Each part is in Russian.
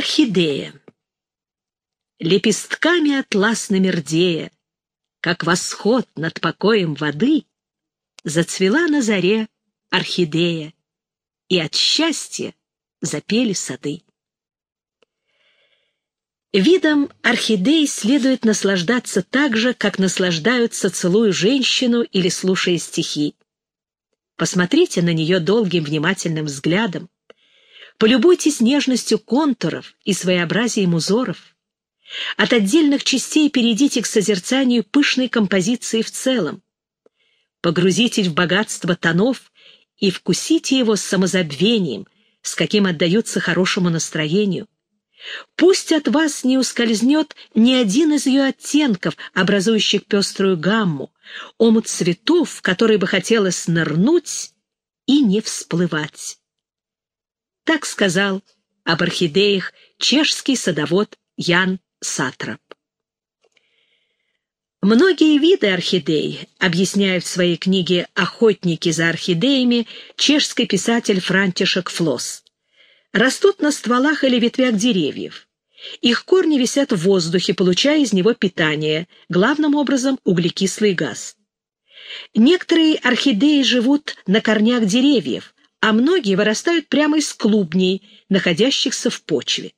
Орхидея. Лепестками атласными рдея, Как восход над покоем воды, Зацвела на заре орхидея, И от счастья запели сады. Видом орхидей следует наслаждаться так же, как наслаждаются целую женщину или слушая стихи. Посмотрите на нее долгим внимательным взглядом, полюбуйтесь нежностью контуров и своеобразием узоров. От отдельных частей перейдите к созерцанию пышной композиции в целом. Погрузитесь в богатство тонов и вкусите его с самозабвением, с каким отдаются хорошему настроению. Пусть от вас не ускользнет ни один из ее оттенков, образующих пеструю гамму, омут цветов, в который бы хотелось нырнуть и не всплывать. Так сказал об орхидеях чешский садовод Ян Сатрап. Многие виды орхидей объясняют в своей книге «Охотники за орхидеями» чешский писатель Франтишек Флосс растут на стволах или ветвях деревьев. Их корни висят в воздухе, получая из него питание, главным образом углекислый газ. Некоторые орхидеи живут на корнях деревьев, а многие вырастают прямо из клубней, находящихся в почве.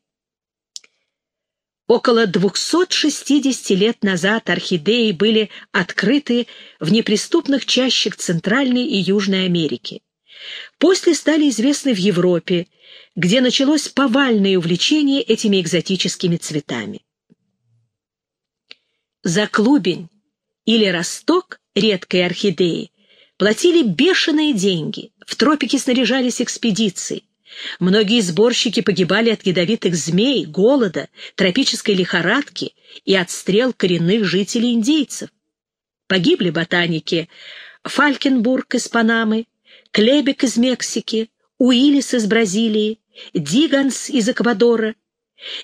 Около 260 лет назад орхидеи были открыты в неприступных чащах Центральной и Южной Америки. После стали известны в Европе, где началось повальное увлечение этими экзотическими цветами. За клубень или росток редкой орхидеи платили бешеные деньги, в тропике снаряжались экспедиции. Многие сборщики погибали от ядовитых змей, голода, тропической лихорадки и от стрел коренных жителей индейцев. Погибли ботаники Фалькенбург из Панамы, Клебек из Мексики, Уиллис из Бразилии, Диганс из Эквадора.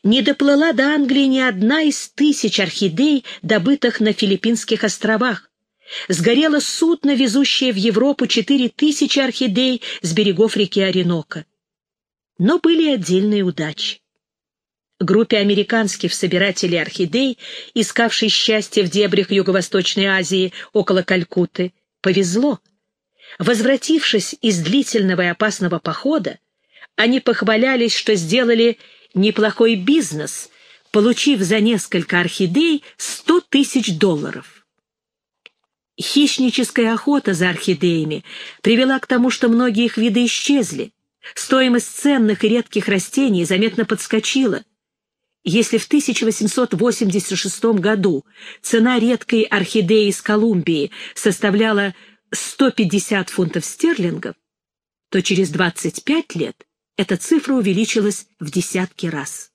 Не доплыла до Англии ни одна из тысяч орхидей, добытых на Филиппинских островах. Сгорело судно, везущее в Европу четыре тысячи орхидей с берегов реки Оренока. Но были отдельные удачи. Группе американских собирателей орхидей, искавшей счастье в дебрях Юго-Восточной Азии около Калькутты, повезло. Возвратившись из длительного и опасного похода, они похвалялись, что сделали неплохой бизнес, получив за несколько орхидей 100 тысяч долларов. Хищническая охота за орхидеями привела к тому, что многие их виды исчезли. Стоимость ценных и редких растений заметно подскочила. Если в 1886 году цена редкой орхидеи из Колумбии составляла 150 фунтов стерлингов, то через 25 лет эта цифра увеличилась в десятки раз.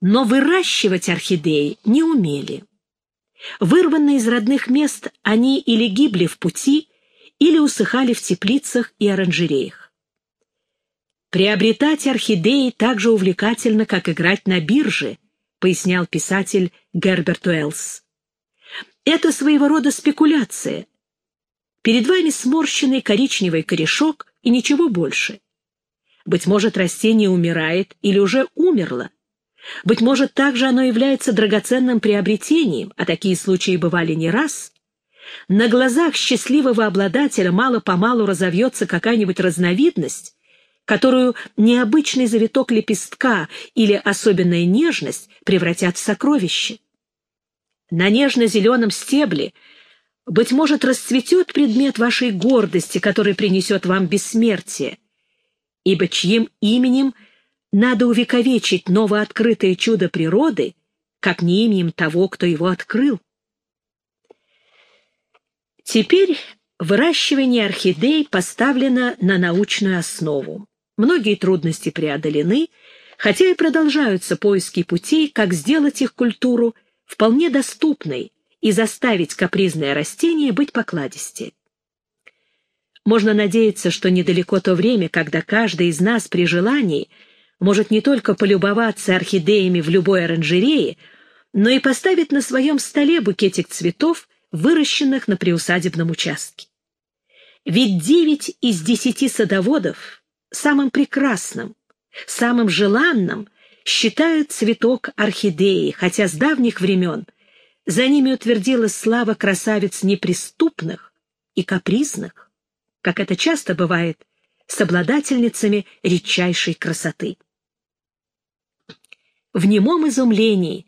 Но выращивать орхидеи не умели. Вырванные из родных мест, они или гибли в пути, или усыхали в теплицах и оранжереях. Приобретать орхидеи так же увлекательно, как играть на бирже, пояснял писатель Герберт Уэллс. Это своего рода спекуляция. Перед вами сморщенный коричневый корешок и ничего больше. Быть может, растение умирает или уже умерло. Быть может, также оно является драгоценным приобретением, а такие случаи бывали не раз. На глазах счастливого обладателя мало-помалу разовьется какая-нибудь разновидность, которую необычный завиток лепестка или особенная нежность превратят в сокровище. На нежно-зеленом стебле, быть может, расцветет предмет вашей гордости, который принесет вам бессмертие, ибо чьим именем надо увековечить новооткрытое чудо природы, как не именем того, кто его открыл. Теперь выращивание орхидей поставлено на научную основу. Многие трудности преодолены, хотя и продолжаются поиски путей, как сделать их культуру вполне доступной и заставить капризное растение быть покладистее. Можно надеяться, что недалеко то время, когда каждый из нас при желании может не только полюбоваться орхидеями в любой оранжерее, но и поставить на своем столе букетик цветов, выращенных на приусадебном участке. Ведь девять из десяти садоводов самым прекрасным, Самым желанным считают цветок орхидеи, хотя с давних времен за ними утвердилась слава красавиц неприступных и капризных, как это часто бывает с обладательницами редчайшей красоты. В немом изумлении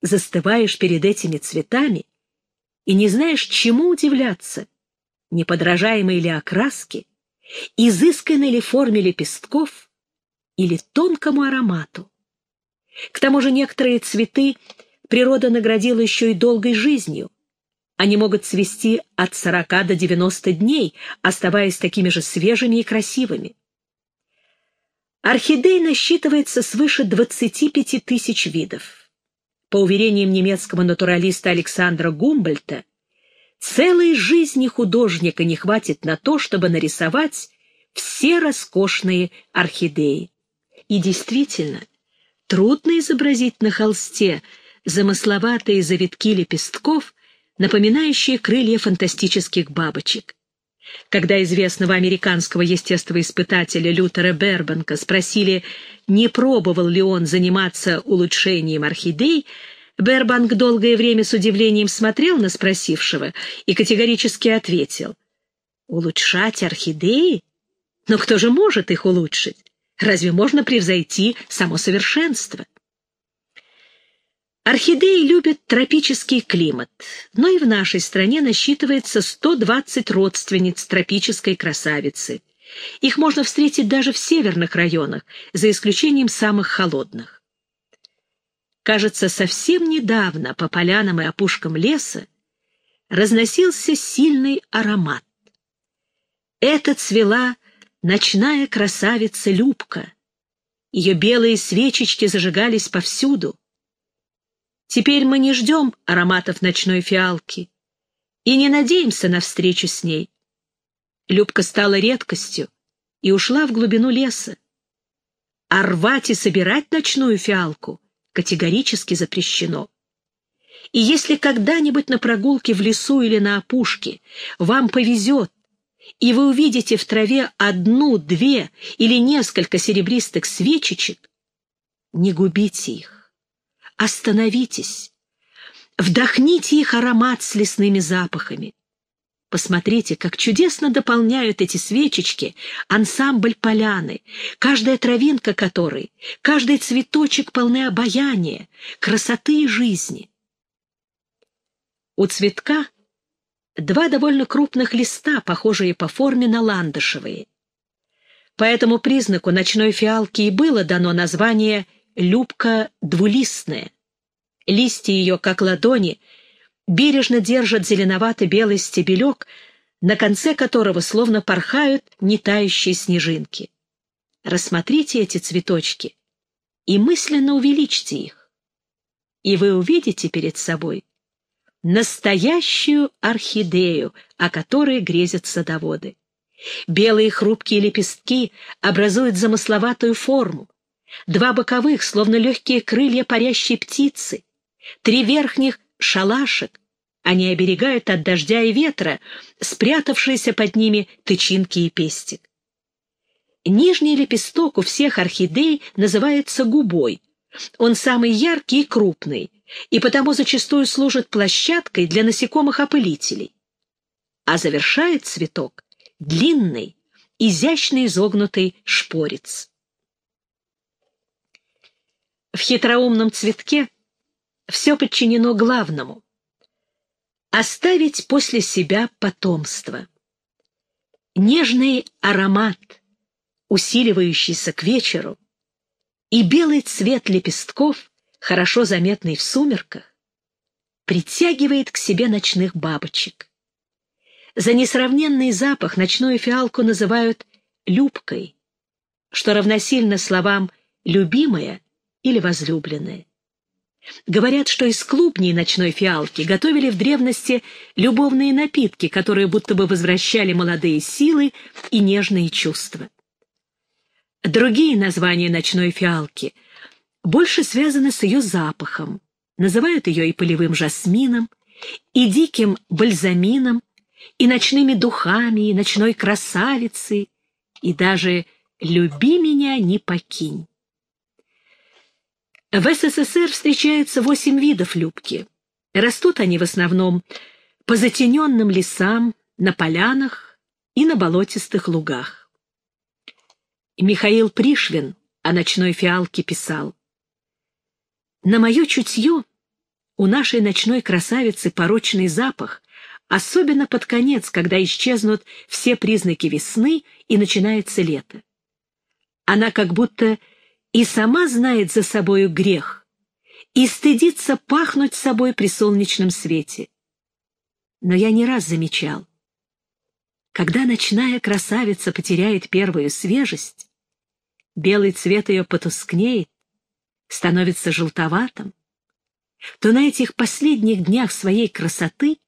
застываешь перед этими цветами и не знаешь, чему удивляться, неподражаемой ли окраски, изысканной ли форме лепестков или тонкому аромату. К тому же некоторые цветы природа наградила еще и долгой жизнью. Они могут цвести от 40 до 90 дней, оставаясь такими же свежими и красивыми. Орхидей насчитывается свыше 25 тысяч видов. По уверениям немецкого натуралиста Александра Гумбольта, целой жизни художника не хватит на то, чтобы нарисовать все роскошные орхидеи. И действительно, трудно изобразить на холсте замысловатые завитки лепестков, напоминающие крылья фантастических бабочек. Когда известного американского естествоиспытателя Лютера Бербанка спросили, не пробовал ли он заниматься улучшением орхидей, Бербанк долгое время с удивлением смотрел на спросившего и категорически ответил. «Улучшать орхидеи? Но кто же может их улучшить? Разве можно превзойти само совершенство?» Орхидеи любят тропический климат, но и в нашей стране насчитывается 120 родственниц тропической красавицы. Их можно встретить даже в северных районах, за исключением самых холодных. Кажется, совсем недавно по полянам и опушкам леса разносился сильный аромат. Это цвела ночная красавица Любка. Ее белые свечечки зажигались повсюду. Теперь мы не ждем ароматов ночной фиалки и не надеемся на встречу с ней. Любка стала редкостью и ушла в глубину леса. А рвать и собирать ночную фиалку категорически запрещено. И если когда-нибудь на прогулке в лесу или на опушке вам повезет, и вы увидите в траве одну, две или несколько серебристых свечечек, не губите их. Остановитесь, вдохните их аромат с лесными запахами. Посмотрите, как чудесно дополняют эти свечечки ансамбль поляны, каждая травинка которой, каждый цветочек полны обаяния, красоты и жизни. У цветка два довольно крупных листа, похожие по форме на ландышевые. По этому признаку ночной фиалки и было дано название любка двулистная. Листья ее, как ладони, бережно держат зеленовато-белый стебелек, на конце которого словно порхают нетающие снежинки. Рассмотрите эти цветочки и мысленно увеличьте их, и вы увидите перед собой настоящую орхидею, о которой грезят садоводы. Белые хрупкие лепестки образуют замысловатую форму, два боковых, словно легкие крылья парящей птицы, три верхних — шалашек. Они оберегают от дождя и ветра, спрятавшиеся под ними тычинки и пестик. Нижний лепесток у всех орхидей называется губой. Он самый яркий и крупный, и потому зачастую служит площадкой для насекомых-опылителей. А завершает цветок длинный, изящно изогнутый шпорец. В хитроумном цветке все подчинено главному — оставить после себя потомство. Нежный аромат, усиливающийся к вечеру, и белый цвет лепестков, хорошо заметный в сумерках, притягивает к себе ночных бабочек. За несравненный запах ночную фиалку называют «любкой», что равносильно словам «любимая» или возлюбленные. Говорят, что из клубней ночной фиалки готовили в древности любовные напитки, которые будто бы возвращали молодые силы и нежные чувства. Другие названия ночной фиалки больше связаны с ее запахом. Называют ее и полевым жасмином, и диким бальзамином, и ночными духами, и ночной красавицей, и даже «Люби меня, не покинь». В СССР встречается восемь видов любки. Растут они в основном по затененным лесам, на полянах и на болотистых лугах. Михаил Пришвин о ночной фиалке писал. «На мое чутье у нашей ночной красавицы порочный запах, особенно под конец, когда исчезнут все признаки весны и начинается лето. Она как будто и сама знает за собою грех и стыдится пахнуть собой при солнечном свете. Но я не раз замечал, когда ночная красавица потеряет первую свежесть, белый цвет ее потускнеет, становится желтоватым, то на этих последних днях своей красоты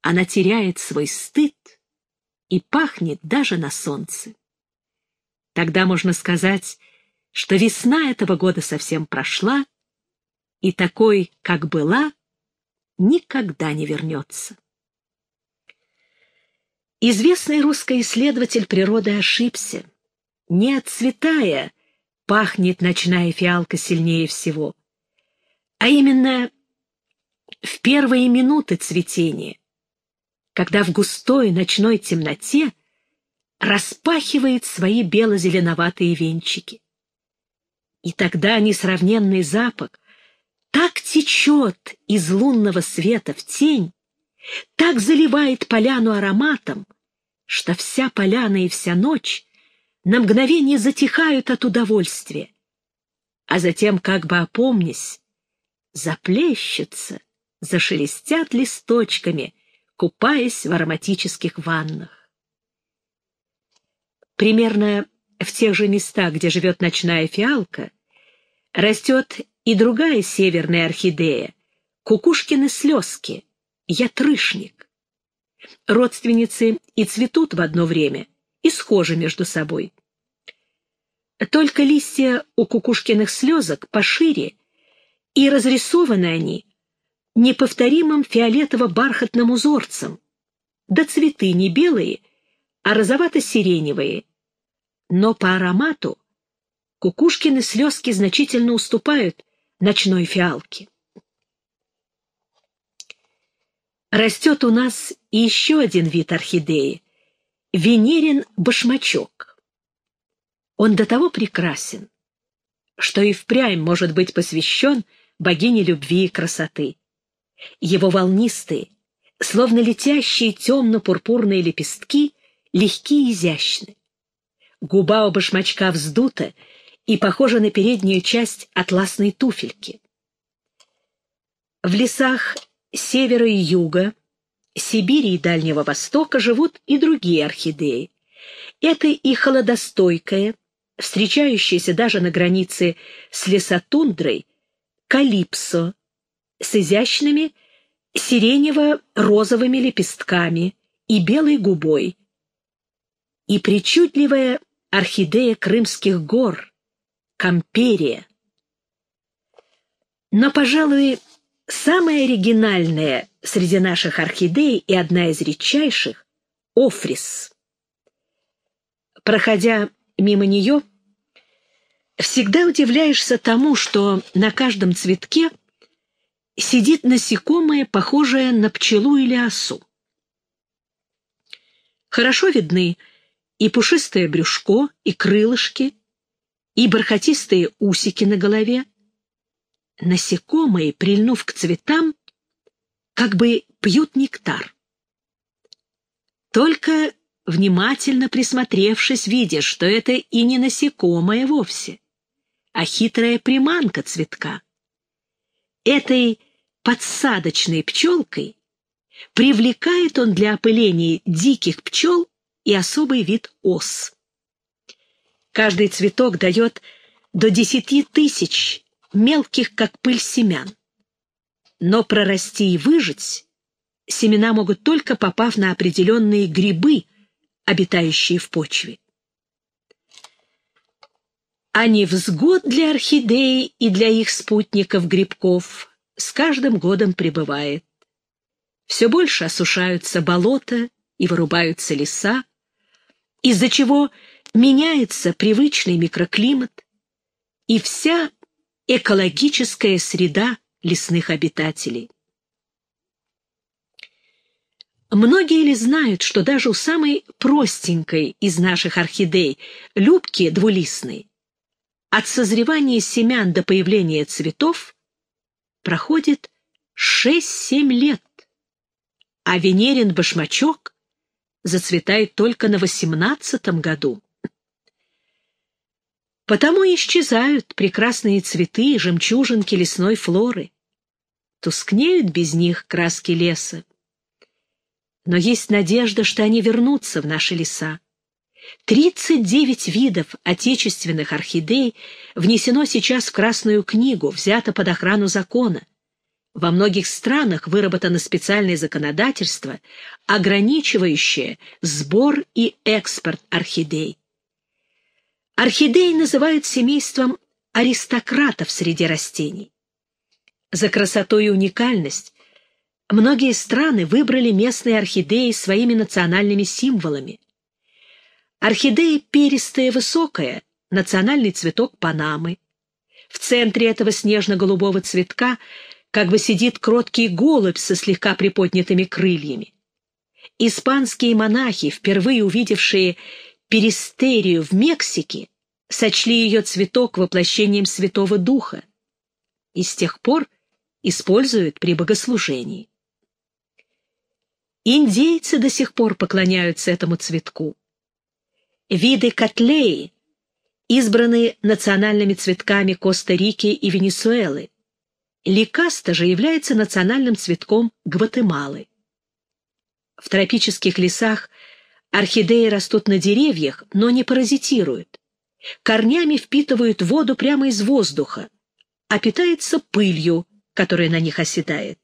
она теряет свой стыд и пахнет даже на солнце. Тогда можно сказать, что весна этого года совсем прошла, и такой, как была, никогда не вернется. Известный русский исследователь природы ошибся. Не отцветая, пахнет ночная фиалка сильнее всего, а именно в первые минуты цветения, когда в густой ночной темноте распахивает свои бело-зеленоватые венчики. И тогда несравненный запах так течет из лунного света в тень, так заливает поляну ароматом, что вся поляна и вся ночь на мгновение затихают от удовольствия, а затем, как бы опомнясь, заплещутся, зашелестят листочками, купаясь в ароматических ваннах. Примерно в тех же местах, где живет ночная фиалка, растет и другая северная орхидея — кукушкины слезки, ятрышник. Родственницы и цветут в одно время, и схожи между собой. Только листья у кукушкиных слезок пошире, и разрисованы они неповторимым фиолетово-бархатным узорцем, да цветы не белые, а розовато-сиреневые, но по аромату кукушкины слезки значительно уступают ночной фиалке. Растет у нас и еще один вид орхидеи — венерин башмачок. Он до того прекрасен, что и впрямь может быть посвящен богине любви и красоты. Его волнистые, словно летящие темно-пурпурные лепестки, легкие и изящны. Губа у башмачка вздута и похожа на переднюю часть атласной туфельки. В лесах севера и юга, Сибири и Дальнего Востока живут и другие орхидеи. Это и холодостойкая, встречающаяся даже на границе с лесотундрой, калипсо с изящными сиренево-розовыми лепестками и белой губой, и причудливая орхидея крымских гор, камперия. Но, пожалуй, Самая оригинальная среди наших орхидей и одна из редчайших — офрис. Проходя мимо нее, всегда удивляешься тому, что на каждом цветке сидит насекомое, похожее на пчелу или осу. Хорошо видны и пушистое брюшко, и крылышки, и бархатистые усики на голове, насекомые, прильнув к цветам, как бы пьют нектар. Только внимательно присмотревшись, видишь, что это и не насекомое вовсе, а хитрая приманка цветка. Этой подсадочной пчелкой привлекает он для опыления диких пчел и особый вид ос. Каждый цветок дает до десяти тысяч мелких, как пыль семян. Но прорасти и выжить семена могут только попав на определенные грибы, обитающие в почве. А невзгод для орхидеи и для их спутников-грибков с каждым годом прибывает. Все больше осушаются болота и вырубаются леса, из-за чего меняется привычный микроклимат и вся экологическая среда лесных обитателей. Многие ли знают, что даже у самой простенькой из наших орхидей, любки двулистной, от созревания семян до появления цветов проходит 6-7 лет, а венерин башмачок зацветает только на восемнадцатом году. Потому исчезают прекрасные цветы и жемчужинки лесной флоры. Тускнеют без них краски леса. Но есть надежда, что они вернутся в наши леса. 39 видов отечественных орхидей внесено сейчас в Красную книгу, взято под охрану закона. Во многих странах выработано специальное законодательство, ограничивающее сбор и экспорт орхидей. Орхидеи называют семейством аристократов среди растений. За красоту и уникальность многие страны выбрали местные орхидеи своими национальными символами. Орхидея перистая высокая, национальный цветок Панамы. В центре этого снежно-голубого цветка как бы сидит кроткий голубь со слегка приподнятыми крыльями. Испанские монахи, впервые увидевшие перистерию в Мексике, сочли ее цветок воплощением Святого Духа и с тех пор используют при богослужении. Индейцы до сих пор поклоняются этому цветку. Виды котлеи избраны национальными цветками Коста-Рики и Венесуэлы. Ликаста же является национальным цветком Гватемалы. В тропических лесах орхидеи растут на деревьях, но не паразитируют. Корнями впитывают воду прямо из воздуха, а питается пылью, которая на них оседает.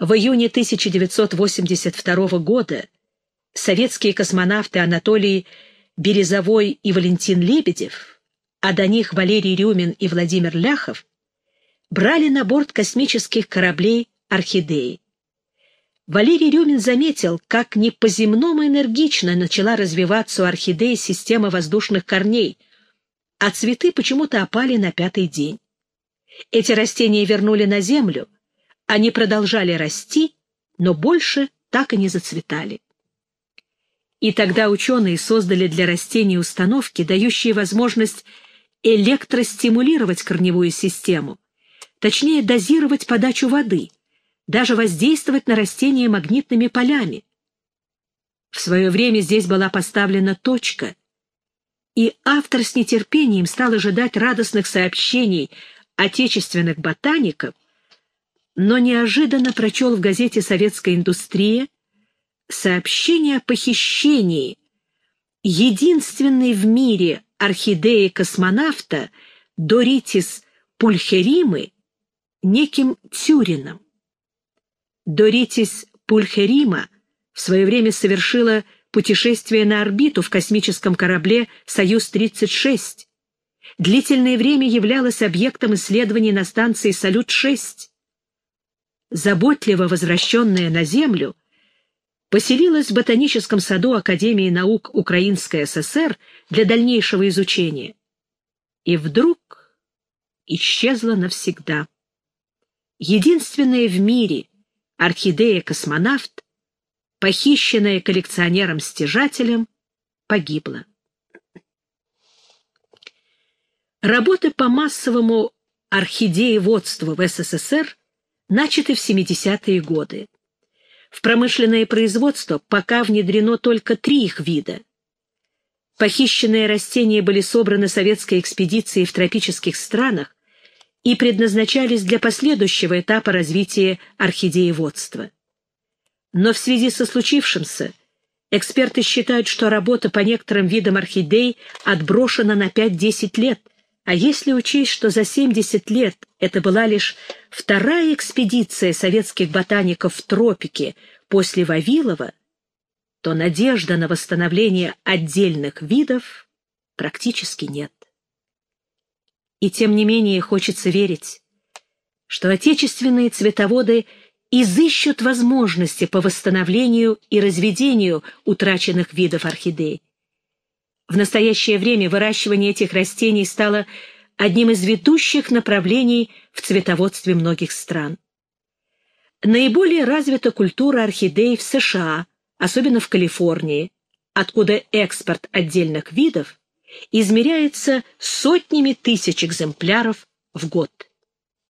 В июне 1982 года советские космонавты Анатолий Березовой и Валентин Лебедев, а до них Валерий Рюмин и Владимир Ляхов, брали на борт космических кораблей «Орхидеи». Валерий Рюмин заметил, как не по-земному энергично начала развиваться у орхидеи система воздушных корней, а цветы почему-то опали на пятый день. Эти растения вернули на землю, они продолжали расти, но больше так и не зацветали. И тогда ученые создали для растений установки, дающие возможность электростимулировать корневую систему, точнее дозировать подачу воды, даже воздействовать на растения магнитными полями. В свое время здесь была поставлена точка, и автор с нетерпением стал ожидать радостных сообщений отечественных ботаников, но неожиданно прочел в газете «Советская индустрия» сообщение о похищении единственной в мире орхидеи-космонавта Доритис пульхеримы неким Тюрином. Доритис пульхерима в свое время совершила путешествие на орбиту в космическом корабле «Союз-36». Длительное время являлась объектом исследований на станции «Салют-6». Заботливо возвращенная на Землю, поселилась в ботаническом саду Академии наук Украинской ССР для дальнейшего изучения. И вдруг исчезла навсегда. Единственная в мире орхидея-космонавт, похищенная коллекционером-стяжателем, погибла. Работы по массовому орхидееводству в СССР начаты в 70-е годы. В промышленное производство пока внедрено только три их вида. Похищенные растения были собраны советской экспедицией в тропических странах и предназначались для последующего этапа развития орхидееводства. Но в связи со случившимся эксперты считают, что работа по некоторым видам орхидей отброшена на 5-10 лет, а если учесть, что за 70 лет это была лишь вторая экспедиция советских ботаников в тропике после Вавилова, то надежда на восстановление отдельных видов практически нет. И тем не менее хочется верить, что отечественные цветоводы изыщут возможности по восстановлению и разведению утраченных видов орхидей. В настоящее время выращивание этих растений стало одним из ведущих направлений в цветоводстве многих стран. Наиболее развита культура орхидей в США, особенно в Калифорнии, откуда экспорт отдельных видов измеряется сотнями тысяч экземпляров в год.